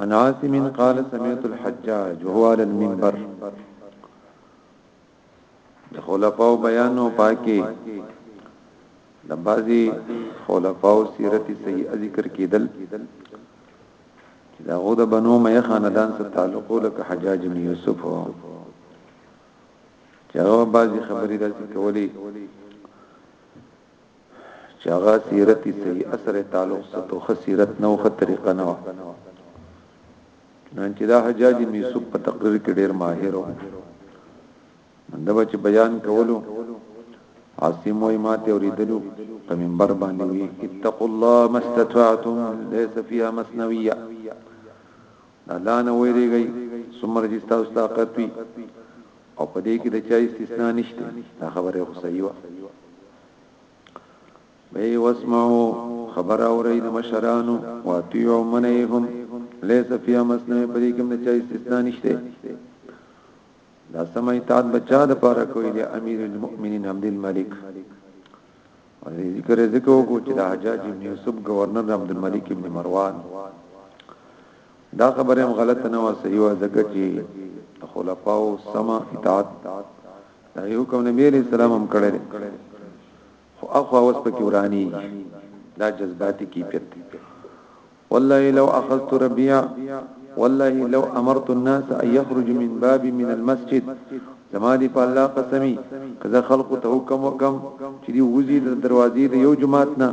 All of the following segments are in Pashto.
عن عاصم قال سمعت الحجاج وهو على المنبر د خلفاو بیانو پاکي د بعضي خلفاو سیرت سیئه ذکر کیدل چې دا غو د بنو مې خاندان سره تعلق لکه حجاج بن یوسف چې هغه بعضي خبرې داسې کولې چې هغه سیرت صحیح اثر تعلق ستو خ سیرت نو خ طریقه نو نن چې دا حجاج بن یوسف په تقریر کې ډیر ماهر و دا بچ بیان کولو عاصم وای ما ته اوریدلو په منبر باندې وی اتقوا الله ما استطعتم ليس فيها مسنويه الله نه ویریږي سمر جستا استاقت وی او په دې کې د چا استثناء نشته دا خبره خو صحیح و به واسمعو خبر اوري د مشرانو واتیو منهم ليس فيها مسنه په دې کې د چا استثناء نشته دا سمې تاد بچا د پاره کوي د امیر المؤمنین عبد الملک او ذکر ذکر وکړو چې د حجاج ابن یوسف گورنر عبد الملک ابن مروان دا خبره هم غلطه نه و صحیح و ځکه چې خلفاو سم اطاعت دا یو کوم نبی علیہ السلام هم کړی خو اخو اوس پکې ورانی دا جذباتي کیفیت دی والله لو اخذت ربيع والله لو امرت الناس ان يخرجوا من باب من المسجد زما دی په الله قسمی که زه خلقو ته حکم وکم چې دی وزي د دروازې د یو جماعت نه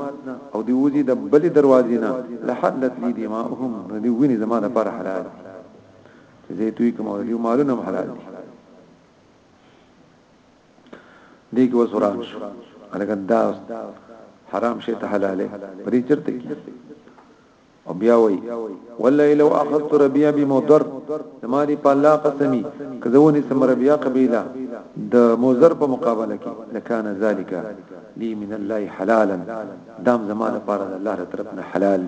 او دی وزي د بل دروازې نه لحلت لی دماؤهم نو دی ویني زما د پر حلال چې زه دوی کوم او دی مالونه حلال دي دی کې وسوران شو الګن دا حرام شي ته حلاله پرې چرته کې او بیا وای والله لو اخذت ربيع بمضر زماري په الله قسمي کزوني سم ربيع قبيله د مضر په مقابله کې لکان ذالک لي من الله حلالا دام زمانه پر الله طرف نه حلال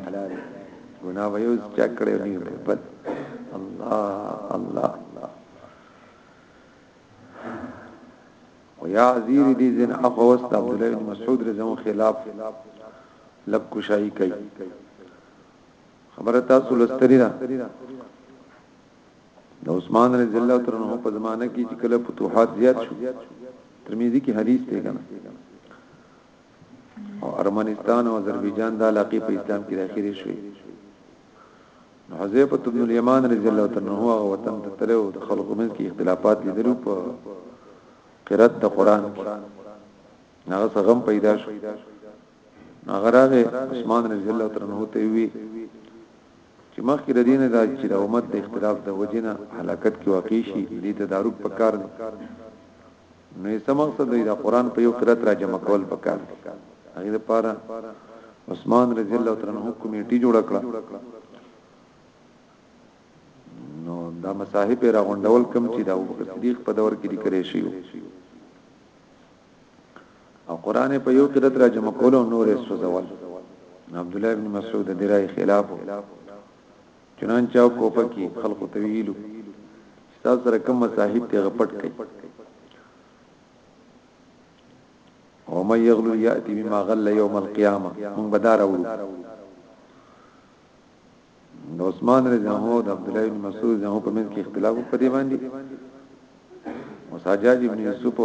ګنا ويو چا کړو ني بد الله الله او یا زیر دې زین افوس د عبد الله بن مسعود رضی الله خلاف لک کوشای کوي خبره تاسو لستری ده د عثمان رضی الله تر نو په زمانه کې چې کله فتوحات زیات شو ترمذی کې حدیث دی کنه او ارمنستان او آذربایجان د علاقې په اسلام کې داخلي شوې نو حذیفه ابن الیمان رضی الله تعالی عنہ هغه وطن ته تلو د خلکو منځ کې اختلافات لیدلو په قرات د قران کې هغه څنګه پیدا شو هغه راغی عثمان رضی الله تعالی عنہ ته وی چې مخکې د دین دا چې د امت د اختلاف د وجنه حلاکت کې واقع شي دې تدارک پکار دی نو یې څه مقصد دی دا قران په یو قرات را جمع کول پکار دی هغه لپاره عثمان رضی الله تعالی عنہ کمیټي جوړ کړه نو دا مصاحب را غونډول کم چې دا ابوبکر صدیق په دور کې لیکل شي او قران په یو قرات را جمع کول او نور یې سوزول عبد الله ابن مسعود د رای خلاف چنانچه او کوپه کې خلقو تویلو ستاسو سره کوم مصاحب ته غپټ کړي او مې یغلو یاتی بما غل یوم القیامه مونږ بدار وړو نو عثمان رضی الله عنه د عبد الله بن مسعود زمو په منځ کې اختلاف په دی باندې مساجد ابن یوسف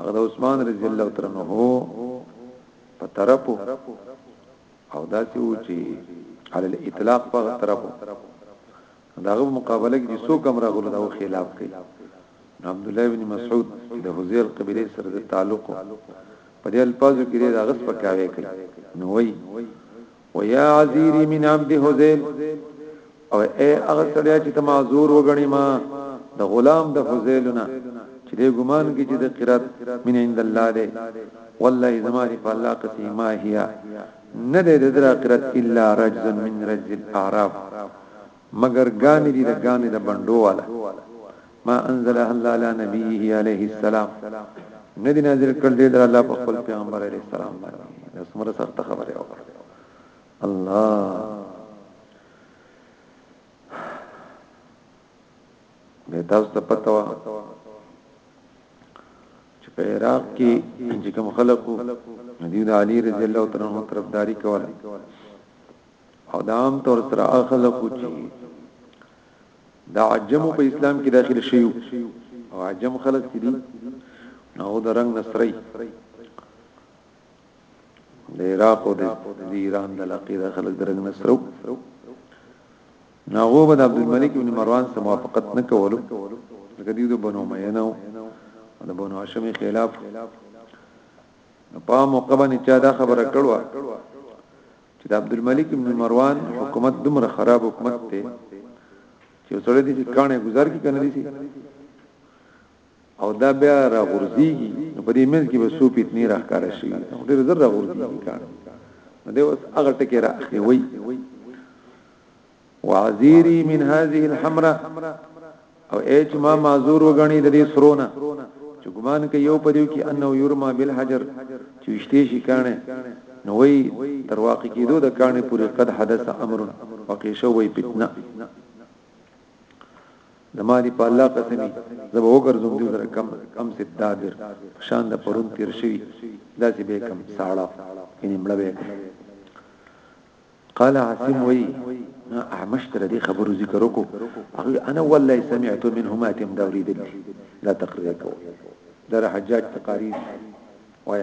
هغه عثمان رضی الله تعالی عنہ په طرفو او دا چې و چې علی الاطلاق په طرف داغه مقابله کې څو کم راغلو دا خلاف کوي عبد الله بن مسعود د حذیل قبیله سره د تعلق په دې الفاظو کې دا غصب کاوي کوي نو وی ويا عزيري من عبد حذيل او اے هغه سړیا چې ته معذور وګڼې ما د غلام د فضیلنا چې د ګمان کې چې د قرات من عند الله دی والله زما دی په الله قسم ما هي نه د در قرات الا رجز من رجز الاعراف مگر غان دي د غان د بندو والا ما انزل الله على نبيه عليه السلام ندی نازل کړ دې در الله په خپل پیغمبر عليه السلام باندې سمره سخت خبره وکړه الله به تاسو ته پته و چې په عراق کې چې کوم خلکو نبی علي رضی الله تعالی عنہ طرفداري کوله او دا عام طور سره خلکو چې دا عجم په اسلام کې داخل شي او عجم خلک دي نو د رنگ نصري د عراق او د ایران د علاقې د خلک درنګ نسرو ناغو به د عبد الملک ابن مروان سره موافقت نه کولو لکه دیو د بنو مینه او د بنو هاشم خلاف په موقع باندې چا دا خبره کړو چې د عبد الملک ابن مروان حکومت دومره خراب حکومت دی چې سره دي چې کانه گزار کی کنه دي او دا بیا راغورځيږي نو په دې منځ کې به سو پیتنی راخاره شي نو ډېر زر راغورځيږي کار نو دی اوس هغه ټکی را اخلي وي وعذيري من هذه الحمراء او اچ ما معذور وغني د دې سرونه چې ګمان کوي یو پدیو کې انه یرما بالحجر چې وشته شي کانه نو وی تر واقع کېدو د کانه پورې قد حدث امر وقې شوې فتنه زما دی په الله قسمی زبا وګرځوم دې سره کم کم سي دابر شان د پرون تیر شوی داسې به کم ساړه یعنی مړ به قال عاصم وی احمش تر دې خبرو ذکر وکړو انا والله سمعت منهما تم دوري دل لا تقریر کو در حجاج تقاریر وای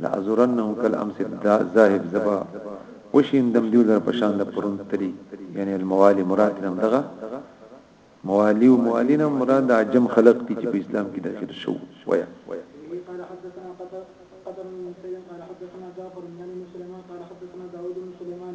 لازورنهم کالامس الذاهب زبا وشیندم دیو لر پشان د پرون تری یعنی الموالی مراد نم دغه موالی او موالینا مراد عجم خلق دي چې په اسلام کې داخل شو ویا قال حدثنا قطر قطر بن مسلم قال حدثنا جعفر بن سليمان قال حدثنا داوود بن سليمان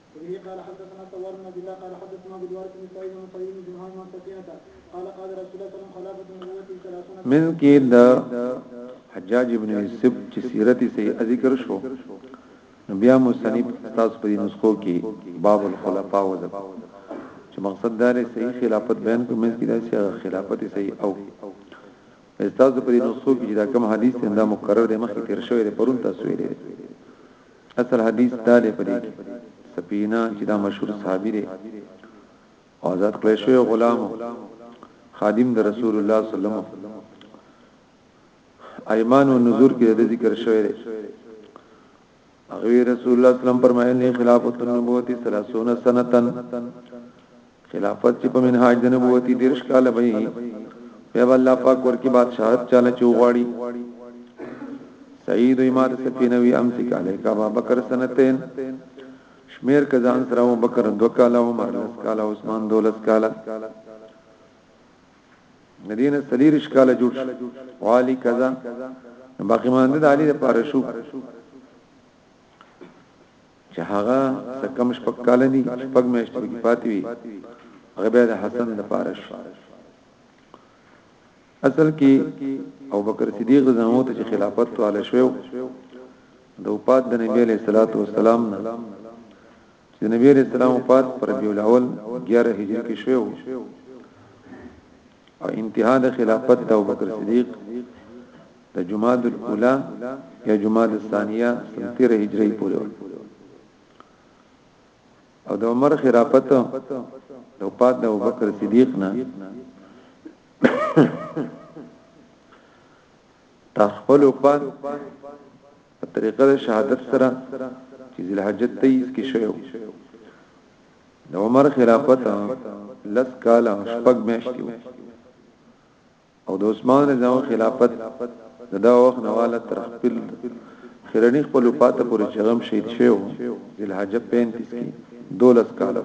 وبه قال حدثنا سوار بن عبد الله قال حدثنا عبد الوارث بن سعيد بن سعيد بن جمهان عن سفينة قال قال رسول الله صلى الله عليه وسلم خلافة النبوة 30 من کې د حجاج ابن یوسف چې سیرت سیئه ذکر شو نو بیا مصنف تاسو په نسخو کې باب الخلفاء و ذکر چې مقصد دار صحیح خلافت بیان کوم چې دا صحیح خلافت صحیح او استاد په نسخو کې دا کوم حدیث څنګه مقرر دی مخکې تیر شوی دی پرون تاسو ویلي اصل حدیث دا دی پرې کې سپینا چې دا مشهور صحابي دی او ذات کړی شوی غلام خادم د رسول الله صلی الله علیه وسلم ایمان او نذور کې د ذکر شوی دی هغه رسول الله صلی الله علیه وسلم فرمایلی خلافت النبوت 30 سنتن خلافت چې په منهاج د نبوتي دیرش کاله به بیا الله پاک ورکی بادشاہت چاله چوغاړي سعید امام سفینوی امسک علیک ابا بکر سنتین شمیر کزان سره ابو بکر دو کاله عمر لس کاله عثمان دولس کاله مدینه سلیرش کاله جوړ والی کزا باقی مانده د علی لپاره شو چې هغه د کم شپږ کال نه شپږ میاشتې کې پاتې وي هغه به د حسن د فارش اصل کې او بکر صدیق رضی الله عنه چې خلافت واله شو د وفات د نبی علیہ الصلوۃ والسلام نه چې نبی علیہ السلام وفات پر ربیع الاول 11 هجری کې شو او انتها د خلافت د ابوبکر صدیق د جماد الاولا یا جماد الثانیه سنتیر هجری پورې او د عمر خلافت د وفات د ابوبکر صدیق نه تر خپل وفات په طریقه د شهادت سره چې ذل حجت 23 کې شوی د عمر خلافت لس کال او شپږ میاشتې او د عثمان رضی الله خلافت دا وخت نواله تر خپل خیرنی خپل پاته پورې چغم شهید شو ذل حج 35 کې 12 کال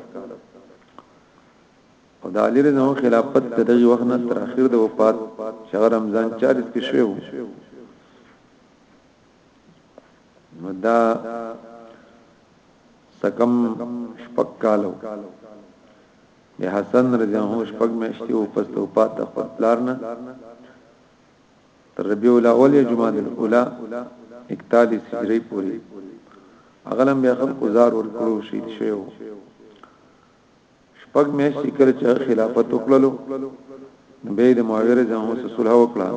او د علی رضی الله خلافت د دغه وخت نه تر اخر د وفات شهر رمضان 40 کې شو نو دا سکم شپک کالو د حسن رضی الله عنه شپږ میاشتې او پس د وفات د خپل پلار نه تر ربیع الاول یا جمادی الاولی 41 هجری پورې اغلم بیا خلکو زار ورکړو شهید شوی وو شپږ میاشتې کله چې خلافت وکړلو نبی د معاویه رضی الله عنه صلح وکړه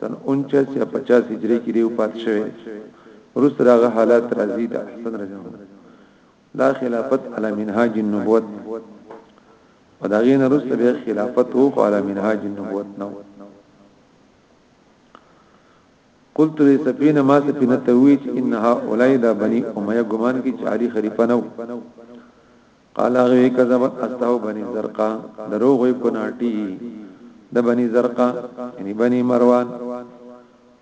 سن 49 یا 50 هجری کې دی وفات شوی روس راغه حالات راځي د حسن رضی الله دا خلافت علی منهاج النبوت او دا غین رست به خلافت او علی منهاج النبوت نو قلت لی سفینه ما سفینه تویچ انها اولی دا بنی امیه گمان کی چاری خلیفه نو قال غوی کذبت استاو بنی زرقا درو غوی کناټی د بنی زرقا یعنی بنی مروان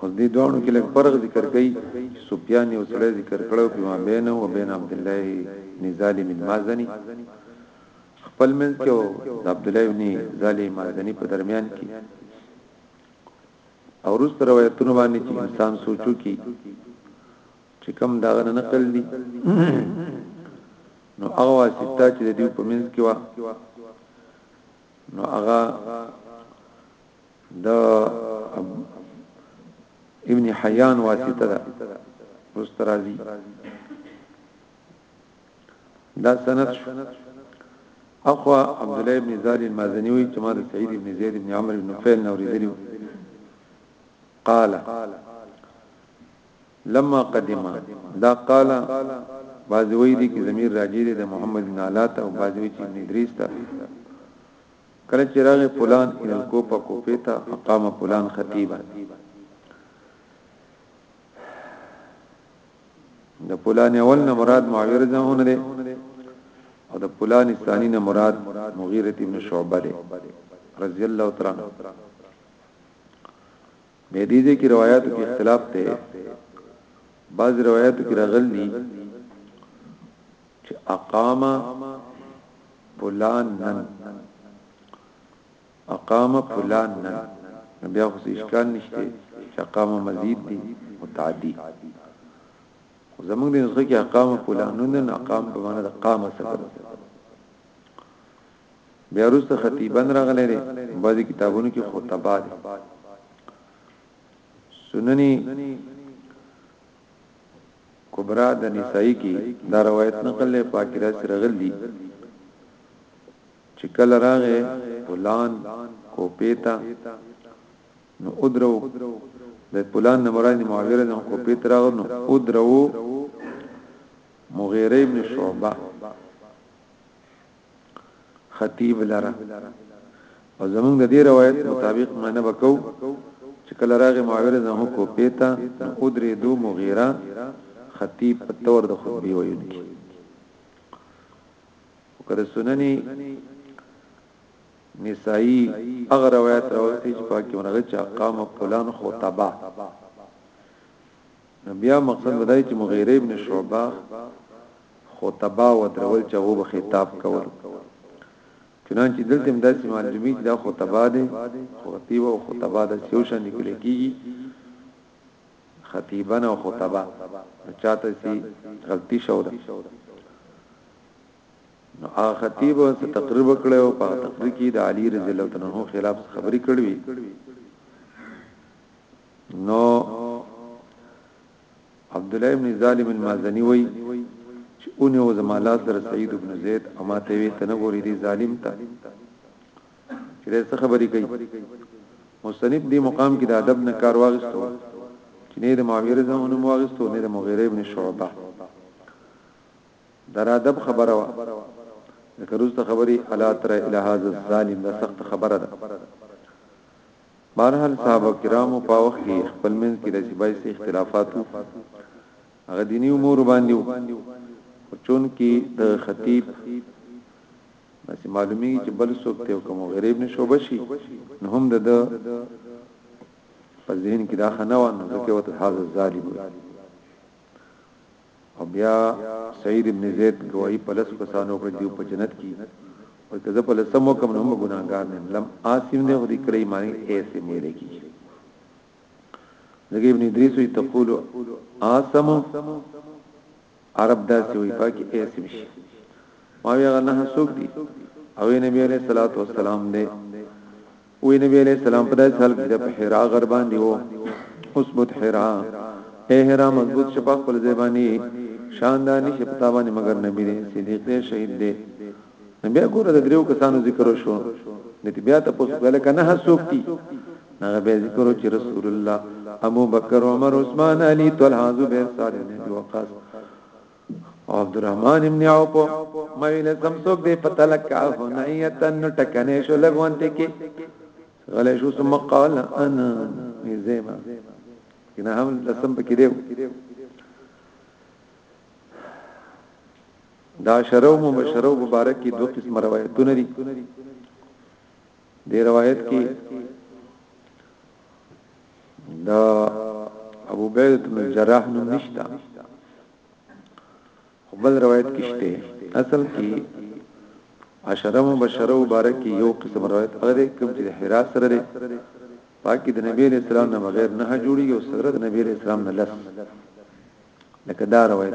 او دې دوانو کې لږ فرق ذکر کړي سفیان یو سړی ذکر کړو په ما بین او بین عبد الله نزال من مازنی خپل منځ کې عبد الله ابن زالی مازنی په درمیان کې او روز تر روایتونو باندې چې انسان سوچو کې چې کم دا نه نقل دي نو هغه واسطه چې د دې په منځ کې وا نو هغه دا ابن حیان واسطه ده مسترازی دا سند اخوا عبد الله ابن زال المازنی وی چې ما د سعید ابن زید ابن عمرو ابن فیل نو ورېدلی قال لما قدم دا قال بعضوی دي کې زمير راجي دي د محمد بن علاته او بعضوی چې ابن ادریس ته کله چې راغی فلان ان الکوفه کوفه ته فقام فلان خطيبا د فلان اول نه مراد معاویه رضی الله عنه او د فلان ثانی نه مراد مغیره ابن شعبه رضی الله تعالی عنہ بیا دې ځای کې روایاتو کې اختلاف دی بعض روایاتو کې راغلي دي چې اقام فلان نن اقام فلان نن بیا خو اشکال نشته چې اقام مزید دي متعدی زمونږ د نسخه کې اقام فلان نن اقام په معنا د قام سره بیا وروسته خطیبن راغلی دی بعضی کتابونو کې خطبا دی سننی کبرا د نسائی کې دا روایت نقل له پاکی راس رغل دی چې کله راغې پلان کو پیتا نو ادرو د پلان نه مراد معاویره نه کو پیت راغ نو ادرو مغیره ابن شعبہ خطیب لره او زمونږ د دې روایت مطابق معنی وکاو چې کله راغی معاویه زه هو کو پیتا او درې دو مغیره خطیب په تور د خطبه ویونکي وکړه سنني نسائی اغه روایت راوستي چې پاکي ورغه چې قام فلان خطبه نو بیا مقصد به دای چې مغیره ابن شعبه خطبه و درول چې هو به خطاب کول چنانچه دلته هم داسې معلومی چې دا خطبه ده خطیبه او خطبه د سیو شان لیکل کیږي خطیبن او خطبه چاته سي غلطي شو ده نو هغه خطیب څه تقریر وکړ او په تقریر کې د علی رضی الله عنه خلاف خبرې کړې نو عبد الله ابن ظالم المازنی وای چې اونې او زمالات در سعید ابن زید اما ته وی تنه ګورې دي ظالم ته چې څه خبرې کوي مستنیب دی مقام کې د ادب نه کار واغستو چې نه د معاویه رضی الله عنه واغستو نه د مغیره ابن شعبه در ادب خبره وا ذکروز ته خبري الا تر الہ هاذ الظالم دا سخت خبره ده بهرحال صحابه کرامو په وخت کې خپل منځ کې داسې بای سي اختلافاتو هغه دینی امور باندې وو چون کې د خطیب داسې معلومی چې بل څوک ته کوم غریب نشو بشي نو هم د په ذهن کې دا خنوان ځکه وته حاضر ظالم وي او بیا سعید ابن زید ګواهی په لس کسانو وکړه دیو په جنت کی او که زه په لسم وکم نو هم ګناهګار نیم لم آسیم نه خو دی کړی معنی ایسه مو ویل کیږي لکه ابن ادریس وی تقول آسم عرب داسې وی پاکي ایسم شي ما وی غنه سوق دي او نبی علیہ الصلوۃ والسلام دې وی نبی علیہ السلام په داسې حال کې چې په حرا غر باندې وو اثبت حرا اے حرا مضبوط شپه خپل زبانی شاندار نشه پتا باندې مگر نبی دې صدیق دې شهید دې نبی ګوره د دریو کسانو ذکر وشو د بیا ته پوس کله کنه حسوکتی هغه به ذکر چې رسول الله ابو بکر عمر عثمان علی طلحه زبیر سعد بن وقاص او عبدالرحمن ابن عوف مې له سم څوک دی پته لکه هنیتن ټکنه شو لګونته کې غلې شو ثم قال انا زیما کنا هم لسم پکې دیو دا شرو مبشرو مبارک کی دو قسم روایتونه دي دی روایت کې دا ابو عبیده بن الجراح نوم نشته خو بل روایت کې شته اصل کې عشره مبشره مبارک یو قسم روایت هغه کوم چې حرا سره دی پاکي د نبی له سلام نه بغیر نه جوړي او سره د نبی له سلام نه لس لکه دا روایت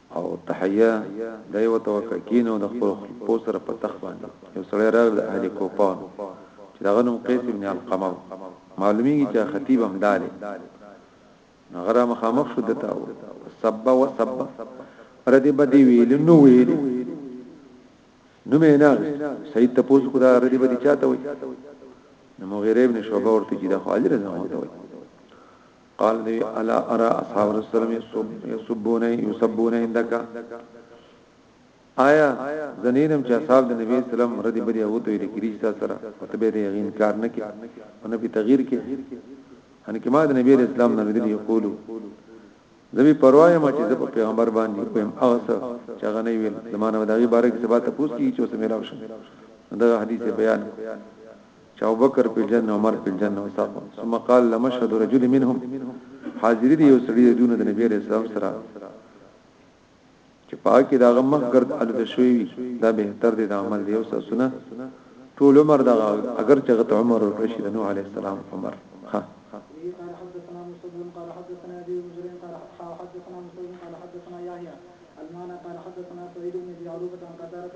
او تحیه دا یو ته وکړه کینو د خپل خپل سره په تخ باندې یو سړی راغی د اهل کوفه چې دغه نوم قیس ابن القمه معلومیږي چې خطیب هم داله غره مخامخ شو دته او سب و سب ردی بدی ویل نو ویل نو مې نه سید ته پوس خدا ردی بدی چاته وي نو مغیره ابن شعبه ورته چې د خالد رضی الله عنه قال دی الا ارى اصحاب رسول الله يسبون يسبون عندك آیا زنینم چې اصحاب د نبی اسلام ردی بدی او ته لري چې سره او ته به یې انکار نه کې او نه به تغییر کې ان کې ما د نبی اسلام نه ردی یقولو زمي پروايي ما چې په پیغمبر باندې کوم او څه چې غنی ویل زمانه وداغي بارک سبا ته پوښتنه چې اوس ملاو شم دا حدیث بیان چې ابوبکر فی الجنة عمر فی الجنة وساق ثم قال لمشهد رجل منهم حاضری د یو سړي د دوی نه د نبی علیه السلام سره چې پاکي دا غ مخ ګرد الوت شوی وي دا به تر دې د عمل دی او سسونه ټول عمر دا اگر چې غت عمر او رشید نو علی السلام عمر ها قال حدثنا مسلم قال حدثنا ابي مجرم قال حدثنا مسلم قال حدثنا يحيى المعنى قال حدثنا سعيد بن ابي عروبه عن قتاده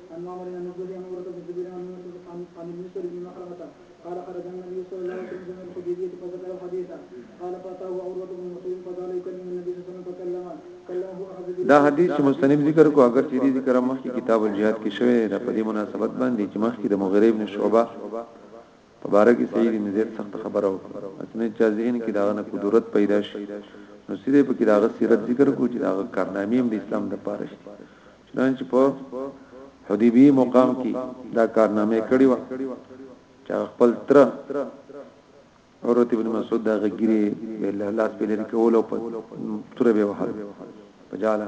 عن معمر عن الزهري عن عروة بن الزبير عن انس عن المسور بن مخرمة قال خرج النبي صلى الله عليه وسلم من الحديبية فذكر الحديث قال فاتاه عروة بن مسعود فجعل يكلم النبي صلى الله عليه وسلم فكلم كلمه اخذ به دا حدیث چې مستنیم ذکر کو اگر چې دې ذکر مخکې کتاب الجهاد کې شوی دا په دې مناسبت باندې چې مخکې د مغیره ابن شعبہ په باره کې سید بن زید سخت خبره وکړه اسنه چا ذهن کې دا نه قدرت پیدا شي نو سیده په کې دا غ سیرت ذکر کو چې دا کارنامې د اسلام د پاره شي چنانچه په حدیبی مقام کی دا کارنامه کړی و چا خپل تر عروت ابن مسعود دا غگیری بیل الله سپیل لري کول او په تر به وحل پجالا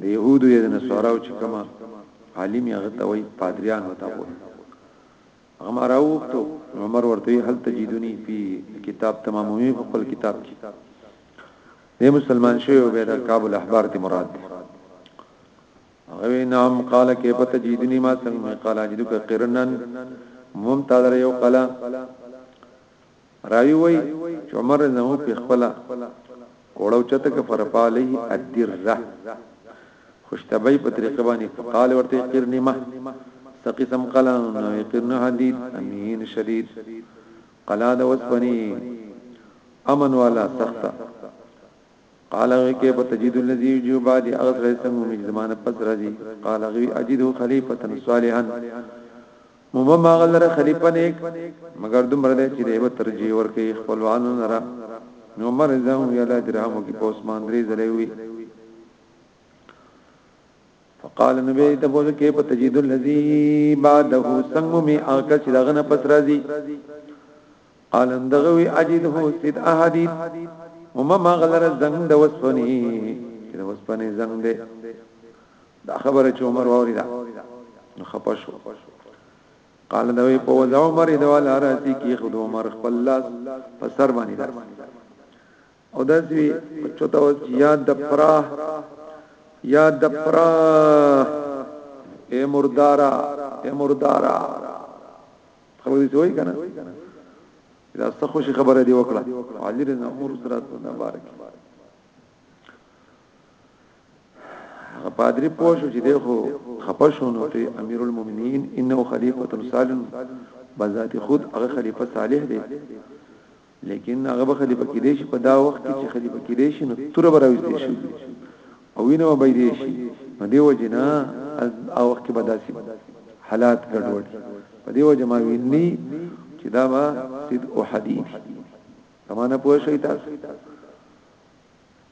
د يهودو یا د نصاراو چې کما عالم هغه ته وای پادریان وتا وو هغه ما راوختو عمر ورته هل تجدونی په کتاب تماموي په خپل کتاب کې د مسلمان شوی او بيد القاب الاحبار ته مراد دی هغه نام قال کې په تجدونی ما څنګه قال اجدک قرنن ممتاز یو قلا راوی وای چې عمر نه هو په خپل کوړو چته کې فرفا له الدره خوشتبای په طریقه باندې فقال ورته قرنمه سقسم قلم نو قرن حدید امین شدید قلا د وسپنی امن والا سخته قال هغه کې په تجید الذی یجو بعد اغس رئیس څنګه مومن زمانه پس راځي قال هغه اجدو خلیفۃ صالحا مومن ما غلره خلیفہ نیک مگر دومره دی چې دی به ترجیح ورکړي خپلوانو نه را نو عمر زم یلا درهمو کې په عثمان درې زلې وی فقال نبی ته بوله کې په تجید الذی بعده څنګه مومن اغه چې دغه نه پس راځي قال اندغوی اجده فی الاحادیث وما ما غلر زنګ د وسپنی چې د وسپنی زنګ دی دا خبره چې عمر ووري دا نو خپشو قال دوی په وځ عمر د وال راتی کی خود عمر خپل لاس په سر باندې دا او دا چې چوتا و یاد د پراه یاد د پراه اے مردارا اے مردارا خبر دې وای کنه دا څه خوشي خبره دی وکړه علي رضی امر سره نه بارک هغه پادری پوه شو چې دغه خپه شو نو ته امیر المؤمنین انه خلیفۃ صالح بذات خود هغه خلیفہ صالح دی لیکن هغه به خلیفہ کېدې شي په دا وخت کې چې خلیفہ کېدې شي نو تر براوستې شي او وینه به دې شي نو دی وجنا او وخت کې به داسي حالات ګډوډ په دې وجه ما ویني چې دا به سید او حدیث زمانہ پوه شي تاسو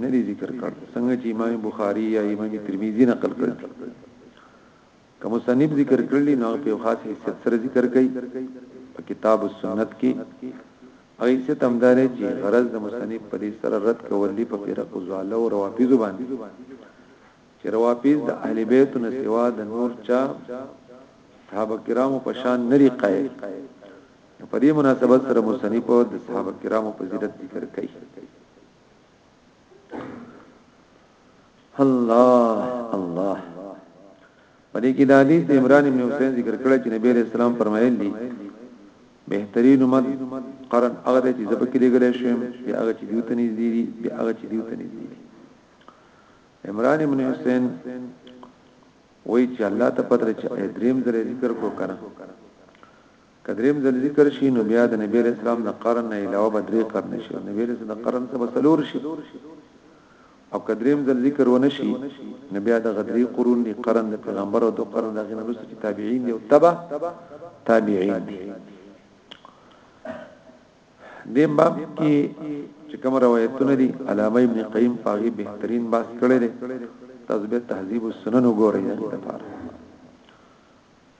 نه دی ذکر کړ څنګه چې امام بخاری یا امام ترمذی نقل کړ کوم مصنف ذکر کړلی نو په خاص حیثیت سره ذکر کړي په کتاب السنت کې هغه څه تمدار چې غرض د مصنف په دې سره رد کولی په فرق زواله او روافض باندې چې روافض د اهل بیت نه سوا د نور چا صحابه کرامو په شان نری قائل په دې مناسبت سره مصنف د صحابه کرامو فضیلت ذکر کړي الله الله پدې کې د حدیث عمران بن حسین ذکر کړی چې نبی رسول الله فرمایلی دي بهترین امت قرن هغه چې زبکې لګلې شوم یا هغه چې دیوته نږدې دي یا هغه چې دیوته نږدې دي عمران بن حسین وای چې الله ته پتر چې دریم ذره ذکر کو کنه که دریم ځل ذکر شي نو بیا د نبی علیه السلام د قرن نه علاوه به درې قرنه شي او نبی علیه السلام د قرن څخه به څلور شي او که دریم ځل ذکر ونه شي نو بیا د غدری قرون دی قرن د پیغمبر او د قرن د غنه وروسته چې تابعین دی او تبع تابعین دی دیم باب کې چې کوم روایتونه دي علامه ابن قیم پاغي بهترین باس کړی دی تاسو به تهذیب السنن وګورئ دغه لپاره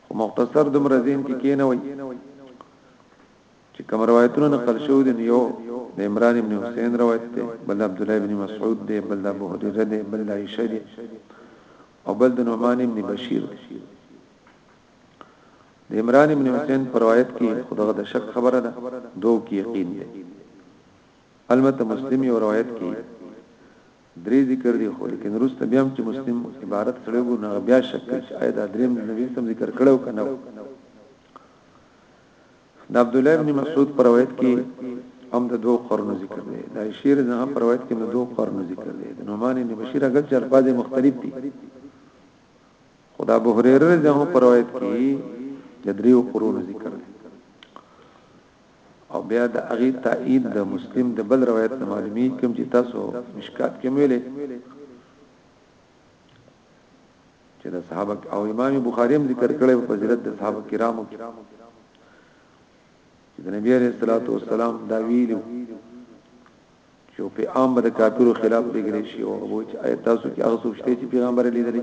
خو مختصر دومره ذهن کې کینوي چې کوم روایتونه نقل شوی دي یو د عمران ابن حسین روایت دی بل عبد الله ابن مسعود دی بل ابو هريره دی بل عائشه دی او بل د نعمان ابن بشیر دی د عمران ابن حسین پر روایت کې خدغه د شک خبره ده دوه کې یقین دی البته مسلم یو روایت کې درې ذکر دي خو لیکن وروسته بیا هم چې مسلم عبارت سره وګورو نو بیا شک کوي چې آیا دا دریم د نبی سم ذکر کړو کنه د عبد الله ابن مسعود پر روایت کې هم د دوه قرن ذکر دی د عائشې رضی الله پر روایت کې د دوه قرن ذکر دی د نعمان ابن بشیر اگر چې الفاظ مختلف دي خدا ابو هريره رضی الله پر روایت کې د دریو قرون ذکر دی او بیا د هغې تائید د مسلم د بل روایت نه معلومیږي کوم چې تاسو مشکات کې ویلې چې د صحابه او امام بخاری هم ذکر کړی په فضیلت د صحابه کرامو کې چې د نبی عليه الصلاه والسلام دا ویلو چې په عام د کافرو خلاف لګري شي او وو چې آیات تاسو کې هغه څه شته چې پیغمبر لیدلې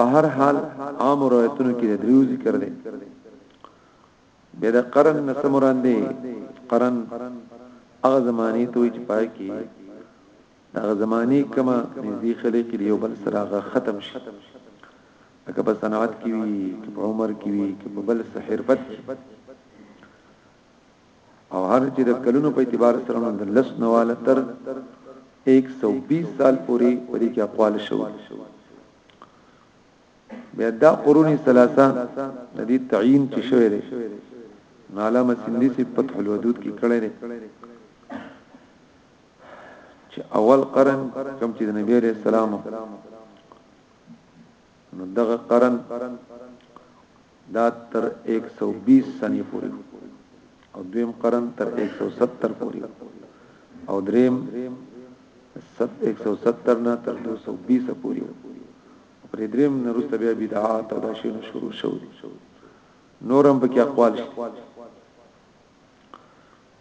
بهر حال عام روایتونو کې دریو ذکر دی به د قرن نس مراد دی قرن هغه زمانه ته چې پای کې هغه زمانه کما نږدې خلک دی یو بل سره ختم شي که په صنعت کې وي که په عمر کې وي که په بل څه حرفت کې او هر چې د کلونو په اعتبار سره نو د لس نواله تر 120 سال پورې په دې کې اقوال شو بیا دا قرون ثلاثه د دې تعین چې شوی دی نو علامه سندي سي فتح الودود کې کړی دی چې اول قرن کوم چې د نبی عليه السلام نو دغه قرن دا تر 120 سنې پورې او دویم قرن تر 170 پورې او دریم 170 نه تر 220 پورې پر دریم نه رسته بیا بدعات او دا شی شروع شو نورم پکې اقوال شته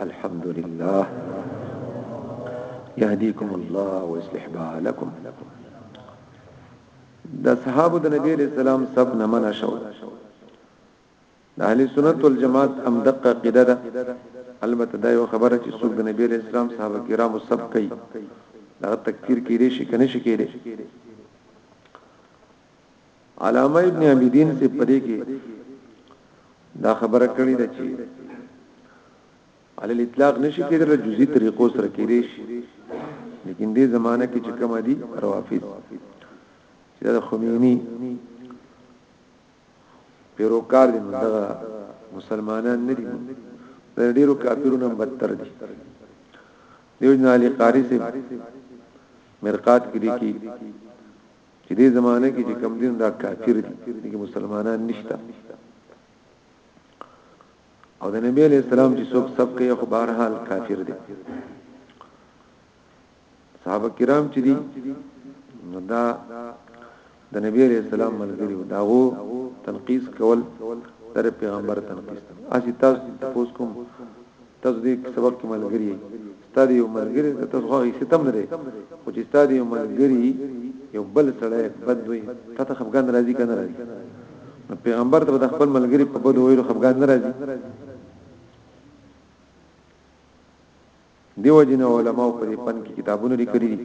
الحمد لله يهديكم الله ويصلح بالكم د صحابه د نبی عليه السلام سب نه منع شو د اهل سنت والجماعت ام دقه قیده ده البته دا یو خبره چې څوک د نبی عليه السلام صحابه کرامو سب کوي دا تکفیر کړي شي کنه شي کړي علامه ابن عابدین سے پدې کې دا خبره کړې ده چې علی الاطلاق نشي کېدل جزئی طریقو سره کېدې شي لیکن دې زمانہ کې چې کوم دي روافض چې د خمینی پیروکار دي دغه مسلمانان نه دي د ډیرو کافرونو بدتر دي دیو جن علی قاری سے مرقات کې لیکي چې دې زمانه کې چې کم دین دا کافر دي چې مسلمانان نشته او د نبی علیہ السلام چې څوک سب کوي خو بهر حال کافر دي صحابه کرام چې دي نو دا د نبی علیہ السلام ملګری و داغو تنقیس کول در پیغمبر تنقیس اسی تاسو تاسو کوم تاسو دې سبق کې ملګری یې ستاسو یو ملګری ته تاسو خو هیڅ تم نه لري خو چې ستاسو یو ملګری یو بل سره بد وي تاسو خفګان راځي کنه راځي پیغمبر ته د خپل ملګری په بده ویلو خفګان نه راځي دیو جن علماء پر پن کې کتابونه لیکلي دي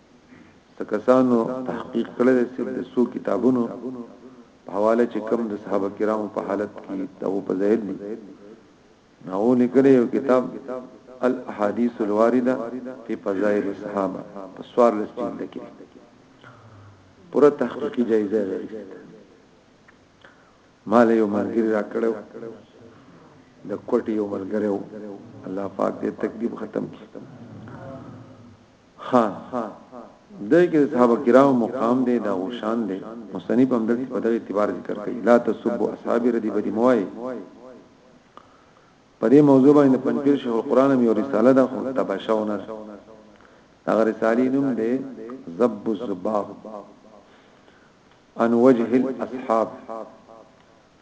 څه کسانو تحقیق کړی دی چې د سو کتابونو په حواله چې کم د صحابه کرامو په حالت کې دغه فضایل دي نو لیکلی یو کتاب الاحاديث الوارده في فضائل الصحابه په سوار لسټین کې پوره تحقیقي جایزه لري مال یو ملګری را کړو د کوټي یو ملګری الله پاک دې تکلیف ختم کړي خا دې کې صحابه کرام مقام دې دا غوشان دې مصنف هم دلته په دغه اعتبار ذکر کوي لا تسبو اصحاب ردی بدی موای په دې موضوع باندې پنځیر شیخ القرآن یو رساله ده خو تبشاونه هغه رسالې نوم دې زب الزباب ان وجه الاصحاب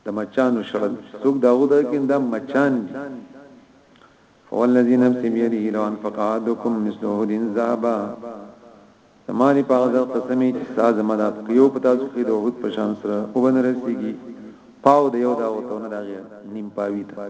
د مچانو شړل څوک دا غوډه کې دا مچان دي فوالذین نفس بیده لو انفق احدکم مثل احد ذهبا زمانی په غزا قسمی چې ساز مدد کيو پتا څو کې د احد په شان سره او بن رسیږي پاو د یو دا وته نه دا غیر نیم پاوی ته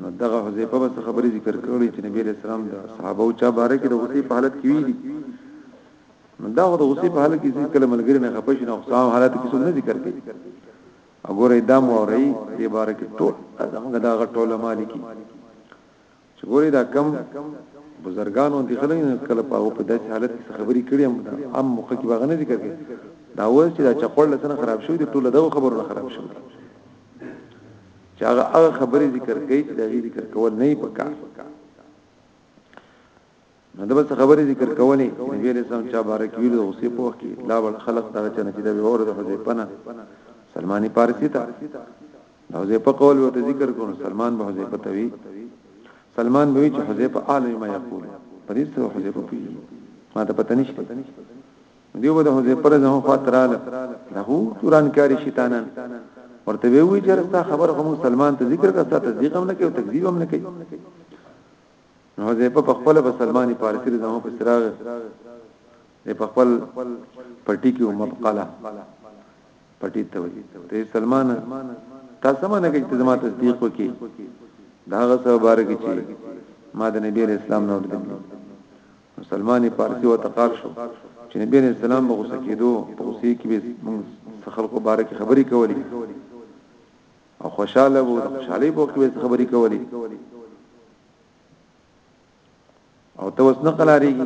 نو دغه حذیفه بس خبرې ذکر کړې چې نبی رسول الله د صحابه او چا باره کې د غصې په حالت کې وی دي نو دا د غصې په حالت کې چې کله ملګری نه خپش نه غصه حالت کې څه نه ذکر کوي وګوره دا موري د باره کې ټول زموږ دا غټول مالکی چې ګوري دا کم بزرګانو دي خلک کله په هغه په داسې حالت کې خبرې کړې هم دا عام مخ کې باغ نه ذکر کوي دا وایي چې دا چقړل څنګه خراب شوی دی ټول دا خبرونه خراب شوی چې هغه هغه خبرې ذکر کوي چې دا غي ذکر کول نه پکار نو دا څه خبرې ذکر کولې نبی عليه السلام چا بارک ویل او سی په وخت کې لا بل خلق دا چې نه دا به اور د حذیفه نه سلمانی پارسی ته نو حذیفه قول او ذکر کول سلمان به حذیفه توي سلمان به چې حذیفه عالم ما یقول پدې سره حذیفه پیږي ما ته پته نشته دیو به د حذیفه رضی الله عنه تراله له توران کاری شیطانان ورته وی چې رستا خبر کوم سلمان ته ذکر کا ساته تصدیق هم نه کوي تکذیب هم نه کوي نو حذیفه په خپل په سلمانی فارسی رضی الله عنه په سراغ په خپل پټی کې هم قاله پټی ته وی ته سلمان تاسو باندې کې چې زما تصدیق وکي دا غسه مبارک چې ما د نبی اسلام نو دې سلمان فارسی ورته قال شو چې نبی علیہ السلام به غوسه کېدو په غوسه کې به موږ خلکو باره کې خبرې کولې او خوشاله وو خوشالي په کې خبرې کولې او ته وس نه قلاریږي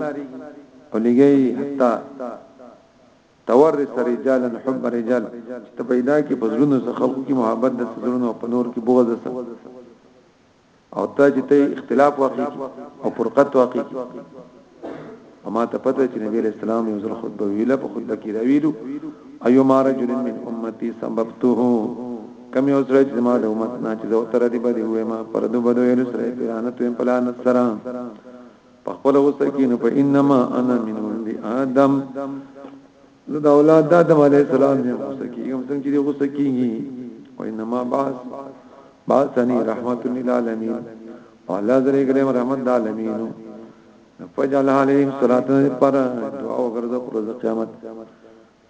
او لګي حتا تورث رجالا حب رجال ته پیدا کې پزړونو څخه خلکو کې محبت د سزړونو په نور کې بغض سره او ته چې ته اختلاف واقع کی او فرقت واقع کی اما ته پته چې نبی علیہ السلام یو ځل خطبه ویله په خطبه کې دا ویلو ایو ما رجل من امتی سببته کم یو سره چې ما د امت نه چې زو تر دې باندې وې ما پر دو بدو یې سره پیرانه ته پلان سره په خپل وسه کې نو په انما انا من ولد ادم زه دا اولاد د آدم علی السلام نه غوسه کیږم څنګه چې غوسه کیږي او انما باس باسنی رحمت للعالمین الله زری کریم رحمت العالمین فجعل علیهم صلات پر دعا او غرض پر قیامت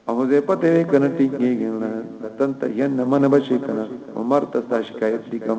او زه پته وی کنه ټیک کیږي نه تن ته ین من بشی کنه عمر تاسو شکایت لیکم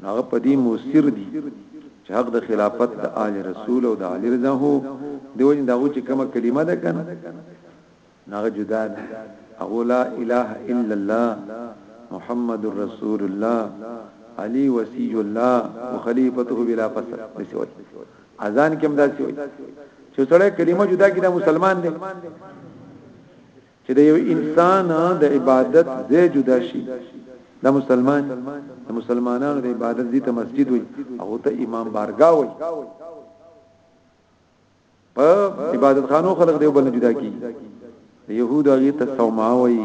نو هغه په دې موثر دي چې حق د خلافت د آل رسول او د علی رضا هو دیو جن داغو چې کومه کلمه ده کنه ناغه جدا ده هغه لا اله الا الله محمد رسول الله علی وسی الله وخلیفته بلا فسد دسی وای اذان کې هم داسي وای چې سره کلمه جدا کړه مسلمان دی چې د یو انسان د عبادت ځای جدا شي دا مسلمان د مسلمانانو د عبادت ځای ته مسجد وي او ته امام بارګا وي په عبادت خانو خلک دیو بل جدا کی يهود هغه ته صوما وي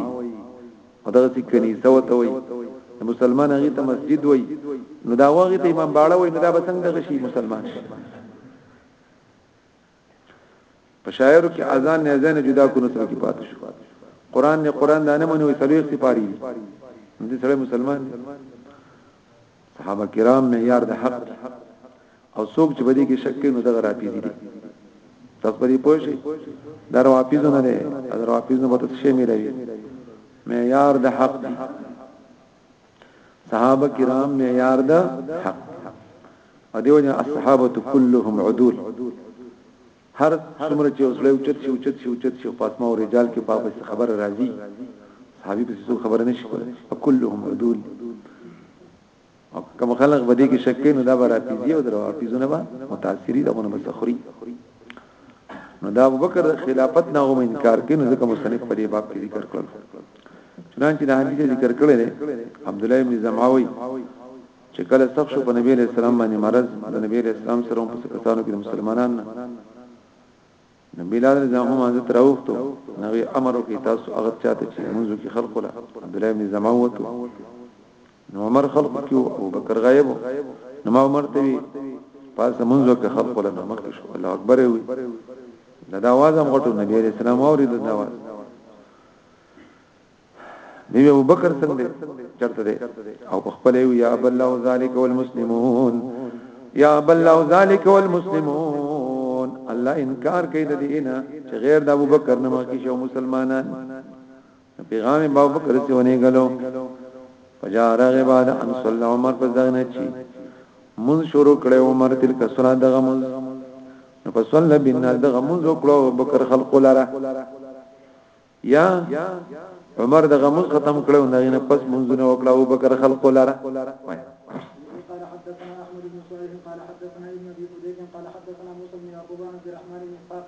او دغه سي کنيسه وته وي مسلمان هغه ته مسجد وي نو دا وغه ته امام باړه وي نو دا به څنګه غشي مسلمان شي په شاعرو کې اذان نه اذان جدا کو نو څه کې پاتې شو قران نه قران دا نه مني وي سلوي سپاري دي سره مسلمان دي صحابه کرام معیار د حق او څوک چې بدی کې شک کوي نو دغه راپی دي تاسو پرې پوه شئ درو حافظ نه لري درو حافظ نه مت شي ملوي معیار د حق صحابه کرام معیار ده حق او دیو جن اصحابه كلهم عدول هر څومره چې اوسړی اوچت شي اوچت شي اوچت شي پاسما او رجال کې پاپه خبر راځي صحابي په څه خبر نشي کول كلهم عدول او کوم خلک بده کې شک کوي نو دا به راپیږي او درو پیزونه به متاثری دغه نه مسخري نو دا ابوبکر خلافت نه هم انکار کوي نو ځکه مصنف په دې باب کې ذکر کړل چنانچې دا حدیث ذکر کړل دی عبد الله بن زماوي چې کله سخت شو په نبی له سلام باندې مرز د نبی له اسلام سره په سکتانو کې مسلمانان نبی لاله زمو مازه تراوختو نبی امر کوي تاسو هغه چاته چې منځو کې خلق له عبد الله بن زماوي نو عمر خلق کیو ابو بکر غایب نو ما عمر ته پاسه منځو کې خلق له مخ شو الله اکبر وي دا د आवाज هم غټو نبی عليه السلام اورید دا आवाज دی ابو بکر څنګه چرته دی او په خپل یو یا ابو الله ذالک والمسلمون یا ابو الله ذالک والمسلمون الله انکار کوي د دینه چې غیر د ابو بکر نه مخکې شو مسلمانان پیغام ابو بکر سی ونی غلو فجاء رغه بعد ان صلی عمر پس دغه نه چی من شروع کړي عمر تل کسرا دغه من نو پس ول بنا دغه من وکړو بکر خلق لره یا عمر دغه من ختم کړو نه نه پس من نه وکړو ابو بکر خلق لره قال حدثنا احمد بن صالح قال حدثنا ابن ابي فديك قال حدثنا موسى بن يعقوب عن عبد الرحمن بن اسحاق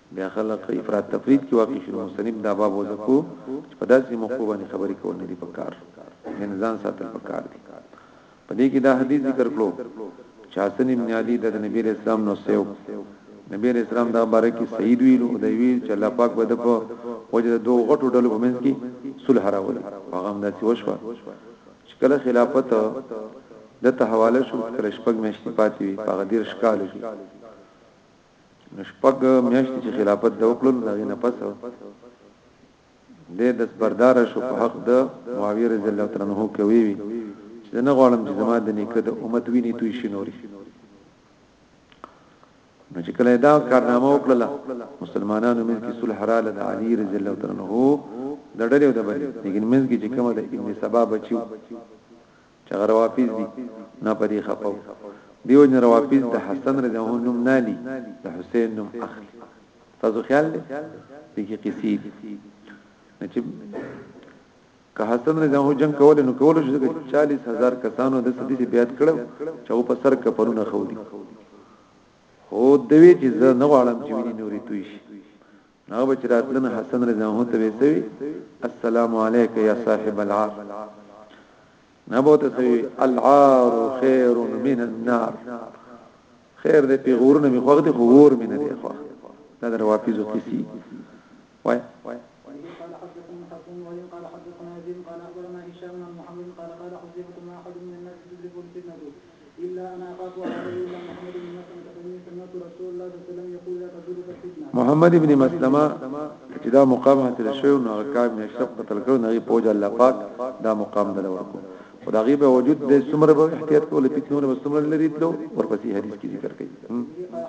بیا خلک افراط تفریط کې واقع شي مصنف دا باب وځکو چې په داسې موقوع باندې خبرې کول نه دي پکار یعنی ځان ساتل پکار دي په دې کې دا حدیث ذکر کړو چې حسن ابن علی د نبی اسلام نو سیو نبی اسلام دا باره کې سید ویلو د ویل چې الله پاک به د په وجه دوه غټو ډلو په منځ کې صلح راول هغه هم داسې وشو چې کله خلافت د ته حواله شو کله شپږ میاشتې پاتې وي هغه ډیر شکال کې نو شپږ میاشتې چې خلافت د وکړل هغه نه پس د دسبردار شو په حق د معاویه رضی الله تعالی عنہ کوي چې نه غواړم چې زما د نیکه د امت ویني توي شنوري نو چې کله دا کارنامه وکړه مسلمانانو من کې صلح را لد علي رضی الله تعالی عنہ د ډلې د بل لیکن من کې چې کومه د ابن سبا بچو چا روافض دي نه پدې خپه دیو جن روافض د حسن رضی الله نوم نالي د حسین نوم اخلي تاسو خیال دی دغه قصې دي چې که حسن رضی الله جنگ کول نو کول شو 40000 کسانو د سدي بیعت کړو چې په سر کپرونه خو دي هو دوی چې زه نه غواړم چې ویني نوري توي شي نو هغه به چې راتلنه حسن رضی الله ته ویسوي السلام علیک یا صاحب العار نبو ته سوي العار خیر من النار خیر دې په غورنه می خوغه دې غور مینه دې خو دا در واپیزو کسی وای محمد ابن مسلمه چې دا مقام حاصل شوی نو هغه کار مې شپ قتل کړو نه پوج الله پاک دا مقام دل ورکو خدا غي به وجود د سمره به احتیاط کول پیتنو له سمره لري تلو ورپسې حدیث کې ذکر کړي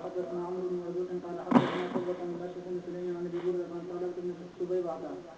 حدثنا عمرو بن مرزوق قال حدثنا قرة بن بشر بن سليمان عن ابي هريره قال قال ابن سبيبه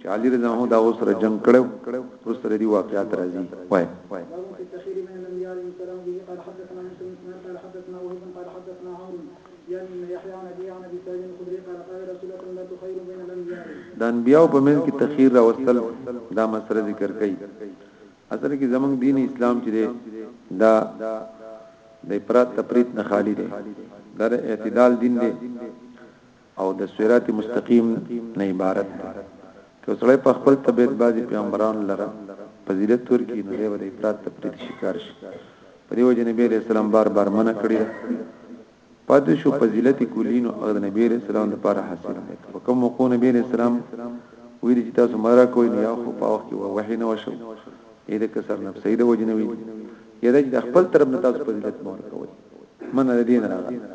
چې علي رضی الله عنه دا اوس سره جنگ کړو اوس سره دی واقعیات راځي وای د انبیاو په منځ کې تخیر را وستل دا مسله ذکر کړي اصل کې زمنګ دین اسلام چې دا د افراط تفریط نه خالی دی دا اعتدال دین دی او د صراط مستقیم نه عبارت دی که سړی په خپل طبيعت بعضی پیغمبران لره فضیلت ورکی نو دی به د افراط تفریط شکار شي په دې وجه نبی علیہ السلام بار بار منع کړی پد شو فضیلت کلی نو هغه نبی علیہ السلام لپاره حاصل دی په کوم موقع نبی علیہ السلام ویل چې تاسو مرا کوی نو یا خو په وخت کې وحی نه وشو اې د کسر نفس سید وجنوی یا د خپل طرف نه تاسو فضیلت مور کوی من دین راغله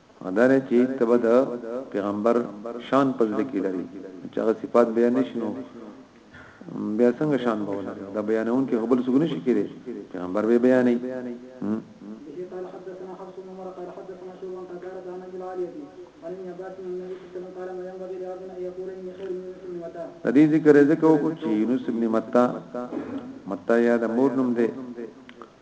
هغه دا دی چې ته به د پیغمبر شان په زړه کې لري چې هغه صفات بیان نشي نو بیا څنګه شان به ولري دا بیانون کې خپل څنګه نشي کېږي پیغمبر به بیانې د دې ذکر ذکر وکړو چې یونس ابن متا متا یا د مور نوم دی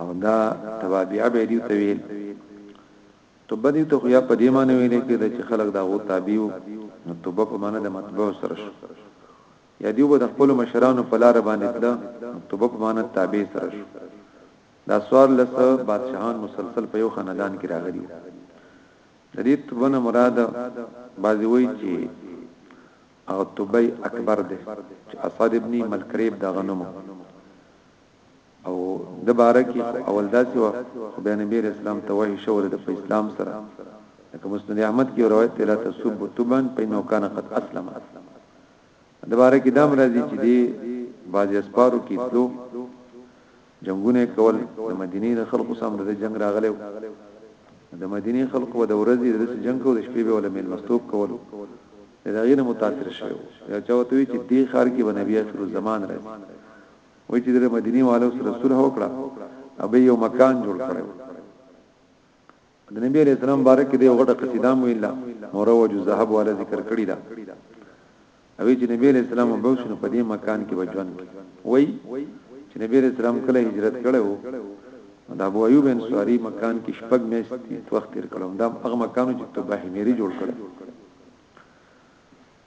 او دا تبابیه به دی تویل توبه دی ته یا په دې معنی ویل کېد چې خلک دا غو تابعو نو توبه په معنی د متبع سره شو یا دیو به د خپل مشرانو په لار باندې تل توبه په معنی تابع سره شو دا سوار لس بادشاہان مسلسل په یو خاندان کې راغلي د دې توبه نه مراد بازی وای چې او توبه اکبر ده چې اسد ابن ملکریب دا غنمو او د باره کې خو اول داسې وه خو بیا نبی علیه السلام ته وحی شوده د په اسلام سره لکه مسند احمد کې یو روایت دی لا تسبو تبا فانه کان قد اسلم د باره کې دا هم راځي چې دی بعضې اسپارو کې تلو جنگونه کول د مدینې د خلکو سم د جنگ راغلی د مدینې خلکو د ورځې د جنگ کو د شپې به ول مل مستوب کول دا غیر متاثر شوی یا چاوته وی چې دې خار کې به نبی اخر زمان راځي وای چې د مدینه والو سره صلح وکړه او به یو مکان جوړ کړو د نبی علیہ السلام بارک دی غټه قصیده مو الا مروج ذهب والا ذکر کړی دا او چې نبی علیہ السلام به شنو په دې مکان کې بجوان وای چې نبی علیہ السلام کله هجرت کړو دا ابو ایوب انصاری مکان کې شپږ میاشتې وخت تیر کړو دا هغه مکانو چې تباہی میری جوړ کړو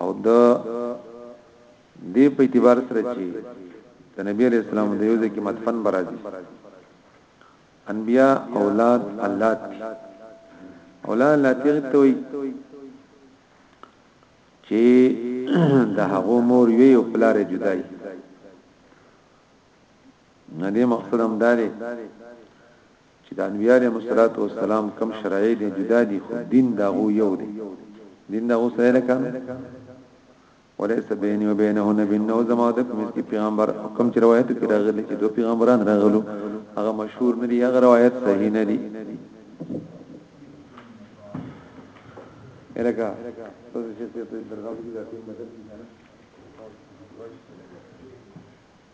او د دې په اعتبار سره چې د نبی علی السلام د یوځ کې مدفن برازي انبیا اولاد الله اولاد الله تیرتوي چې د هغه مور وی او پلار جدای نه دې مقصد هم داري چې د انبياء عليهم الصلوة والسلام کوم شرایع دي جدا دي خو دین دا غو یو دی دین دا غو سره لکه وليس بيني وبينه نبي نو زما د کوم کې پیغمبر حکم چې روایت کې راغلي چې دوه پیغمبران راغلو هغه مشهور نه دي هغه روایت صحیح نه دي الګه تاسو چې ته درغلي دي